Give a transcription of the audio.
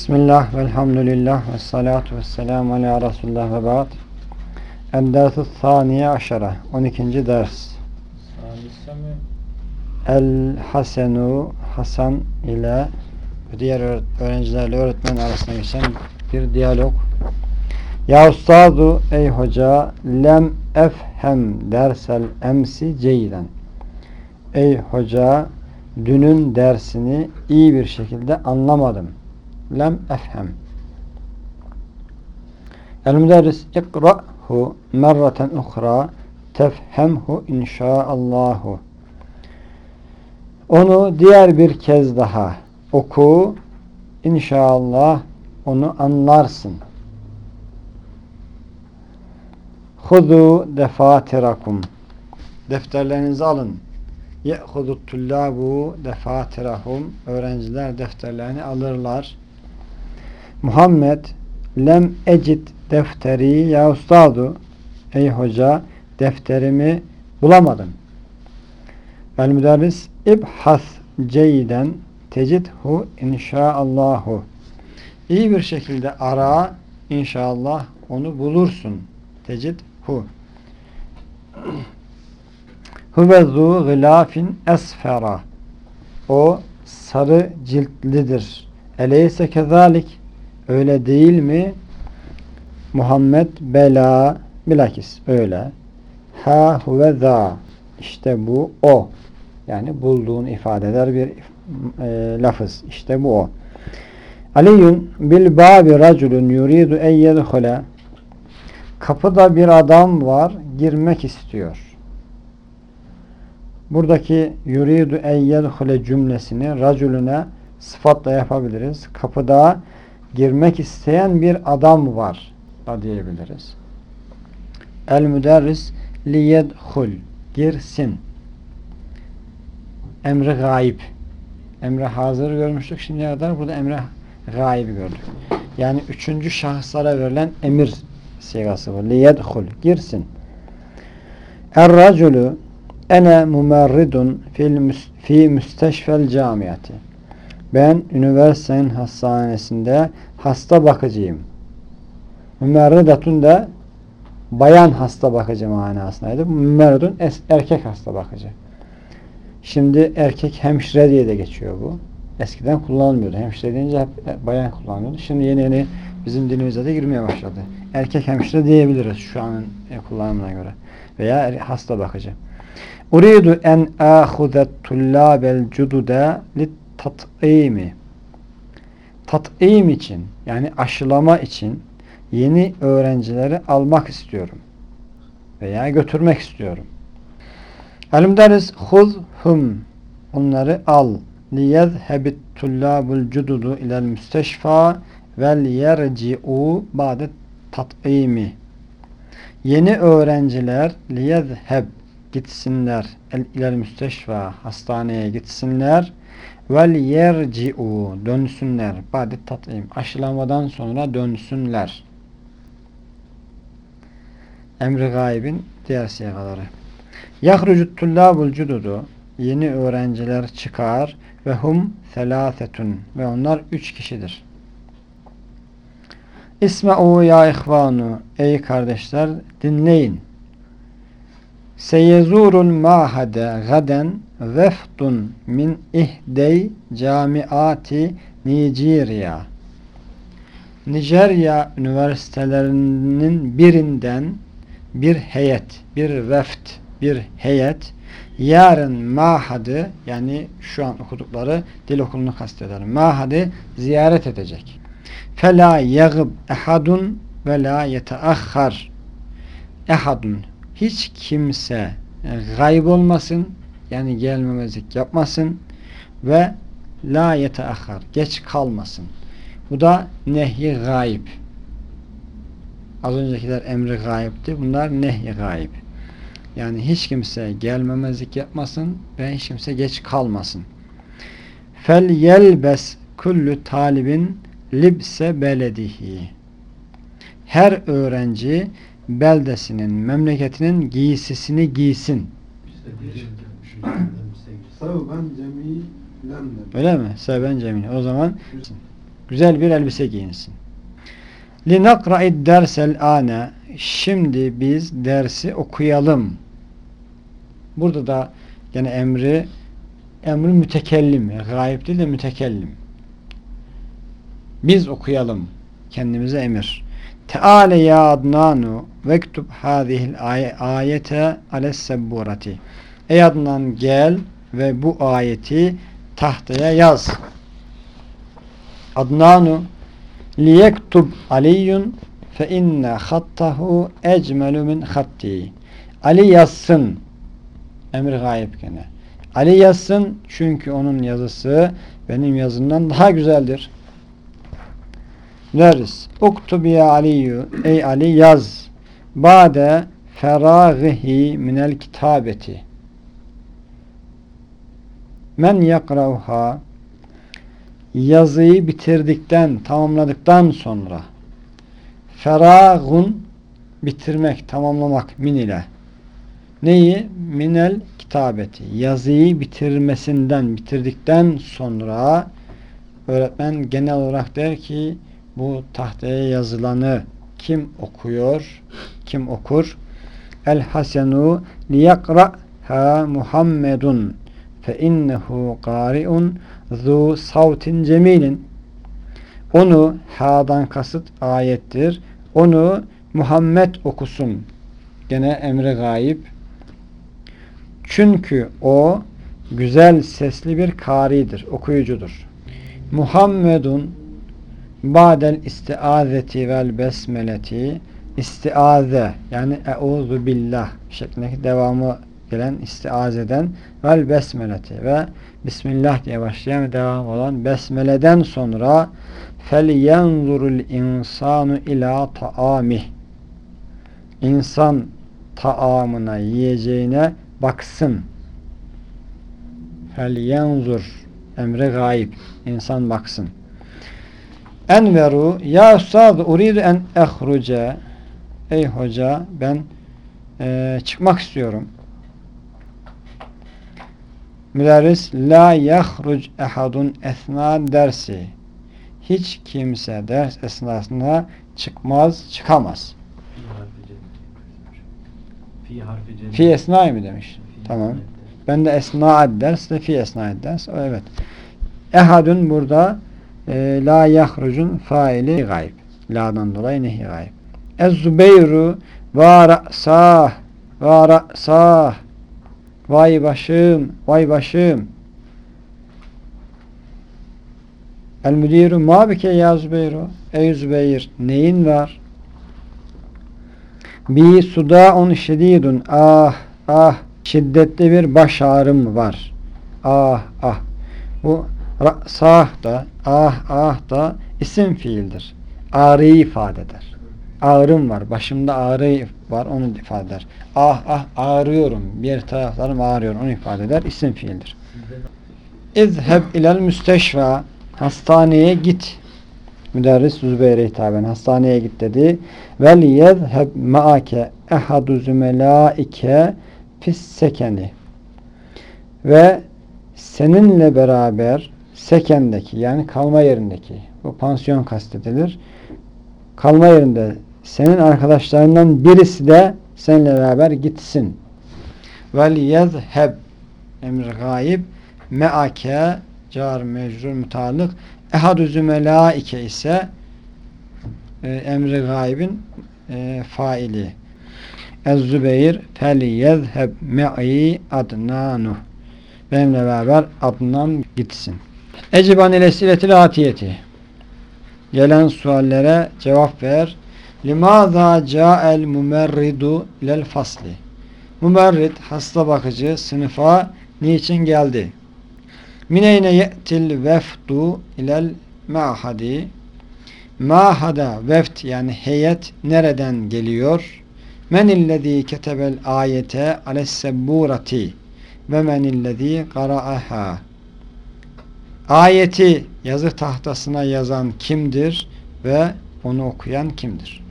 Bismillah, velhamdülillah, ve salatu ve selamu ala Resulullah ve ba'd. Endersu saniye aşara, 12. ders. Salise mi? El Hasenu, Hasan ile diğer öğrencilerle öğretmen arasında geçen bir diyalog. Ya ustadu ey hoca, lem efhem dersel emsi ceyden. Ey hoca, dünün dersini iyi bir şekilde anlamadım. Lem efhem. El müderris ikra'hu merraten uhra tefhemhu inşaallahu. Onu diğer bir kez daha oku. İnşallah onu anlarsın. Hudu defatirakum. Defterlerinizi alın. Ye'hudu tullabu defatirahum. Öğrenciler defterlerini alırlar. Muhammed lem ecid defteri ya ustadu. Ey hoca defterimi bulamadım. El müderris ibhas ceyden tecidhu inşaallahu. İyi bir şekilde ara inşallah onu bulursun. Tecidhu. Huvezu gılafin esfera. O sarı ciltlidir. Eleyse kezalik. Öyle değil mi? Muhammed bela bilakis öyle. Ha huve za. İşte bu o. Yani bulduğunu ifade eder bir e, lafız. İşte bu o. Aliyun bil babi raculun yuridu en yedhule Kapıda bir adam var, girmek istiyor. Buradaki yuridu en yedhule cümlesini raculüne sıfatla yapabiliriz. Kapıda girmek isteyen bir adam var da diyebiliriz. El müderris liyedhul girsin. Emri gayb. Emre hazır görmüştük. Şimdiye kadar burada emre gaybi gördük. Yani üçüncü şahıslara verilen emir sigası bu. Liyedhul. Girsin. Er-raculu ene mumerridun fil fi müsteşfel camiyati. Ben üniversitenin hastanesinde hasta bakıcıyım. Mümerridatun da bayan hasta bakıcı manasındaydı. Mümerridun erkek hasta bakıcı. Şimdi erkek hemşire diye de geçiyor bu. Eskiden kullanılmıyordu. Hemşire deyince hep bayan kullanılıyordu. Şimdi yeni yeni bizim dilimize de girmeye başladı. Erkek hemşire diyebiliriz şu anın kullanımına göre. Veya er, hasta bakıcı. Uridu en ahudet tullabel cudude lit tat'imi. Tat'im için yani aşılama için yeni öğrencileri almak istiyorum. Veya götürmek istiyorum. Elimdeniz huzhum onları al liyezhebit tullabul cududu ilel müsteşfa vel yerci'u ba'de tat'imi yeni öğrenciler liyezheb gitsinler el ilel müsteşfa hastaneye gitsinler vel yerci'u dönsünler. Ba'de tat'im aşılamadan sonra dönsünler. Emri gaybin diğer sigaları. Yahrucut tullabul cududu yeni öğrenciler çıkar ve hum selâsetun ve onlar üç kişidir. İsma'u ya ihvanu ey kardeşler dinleyin. Seyezurul mahade gaden vefdun min ihdey camiati Nijerya. Nijerya üniversitelerinin birinden bir heyet, bir veft, bir heyet yarın mahadı yani şu an okudukları dil okulunu kasteder. Mahadı ziyaret edecek. Fela yagıb ehadun ve la yeteahhar. Ehadun hiç kimse gayb olmasın yani gelmemezlik yapmasın ve la yeteahhar geç kalmasın. Bu da nehi gayb. Az öncekiler emri gayipti. Bunlar nehi gayb. Yani hiç kimse gelmemezlik yapmasın ve hiç kimse geç kalmasın. Fel yelbes kullu talibin libse beledihi. Her öğrenci beldesinin, memleketinin giysisini giysin. Savban cemilen de. Öyle mi? Seben cemil. O zaman Güzel bir elbise giyinsin. لِنَقْرَئِ dersel ane Şimdi biz dersi okuyalım. Burada da gene emri emri mütekellim. Gayip değil de mütekellim. Biz okuyalım. Kendimize emir. Teale ya Adnanu vektub hadihil ayete ales sebburati. Ey Adnan gel ve bu ayeti tahtaya yaz. Adnanu liyektub aliyun fe inne hattahu ecmelu min hatti. Ali yazsın. Emir gayip gene. Ali yazsın çünkü onun yazısı benim yazımdan daha güzeldir. Deriz. Uktub Aliyu. Ey Ali yaz. Bade feragihi minel kitabeti. Men yakrauha yazıyı bitirdikten, tamamladıktan sonra feragun bitirmek, tamamlamak min ile neyi? Minel kitabeti. Yazıyı bitirmesinden, bitirdikten sonra öğretmen genel olarak der ki bu tahtaya yazılanı kim okuyor? Kim okur? El hasenu liyakra'ha Muhammedun fe innehu qari'un zu savtin cemilin onu ha'dan kasıt ayettir. Onu Muhammed okusun. Gene emre gayip. Çünkü o güzel sesli bir karidir, okuyucudur. Muhammedun ba'del istiazeti vel besmeleti istiaze yani euzu billah şeklindeki devamı gelen istiazeden vel besmeleti ve Bismillah diye başlayan ve devam olan besmeleden sonra fel yenzurul insanu ila taamih. İnsan taamına yiyeceğine baksın. Fel yenzur emre gayb insan baksın enveru ya ustad uridu en ehruce. Ey hoca ben e, çıkmak istiyorum. Müderris la yahruc ehadun esna dersi. Hiç kimse ders esnasında çıkmaz çıkamaz. Fi esnai mi demiş? Fi tamam. ben de esna ders de fi esna ders. O evet. Ehadun burada e, la yahrucun faili gayb la'dan dolayı nehi gayb Ez-Zübeyru ve ra'sah ve ra'sah Vay başım, vay başım. El müdiru ma bike ya Zübeyru. Ey Zübeyir, neyin var? Bi sudaun şedidun. Ah, ah. Şiddetli bir baş ağrım var. Ah, ah. Bu sah da, ah, ah da isim fiildir. Ağrıyı ifade eder. Ağrım var, başımda ağrı var, onu ifade eder. Ah, ah, ağrıyorum, bir taraflarım ağrıyor, onu ifade eder. İsim fiildir. İzheb ilel müsteşfa hastaneye git. Müderris Zübeyir'e hitaben hastaneye git dedi. Vel yezheb maake ehadu zümelaike fis sekeni. Ve seninle beraber sekendeki yani kalma yerindeki bu pansiyon kastedilir. Kalma yerinde senin arkadaşlarından birisi de seninle beraber gitsin. Vel yezheb emir gayib meake car mecrur mutallık ehadü zümelaike ise e, emri gaybin e, faili Ez-Zübeyir fel yezheb me'i adnanuh benimle beraber Adnan gitsin. Eciban ile siletil atiyeti gelen suallere cevap ver. Limaza ca'el mumerridu ilel fasli Mumerrid hasta bakıcı sınıfa niçin geldi? Mineyne ye'til vefdu ilel ma'hadi Ma'hada veft yani heyet nereden geliyor? Men illezî ketebel ayete alessebburati ve men illezî qara'aha Ayeti yazı tahtasına yazan kimdir ve onu okuyan kimdir?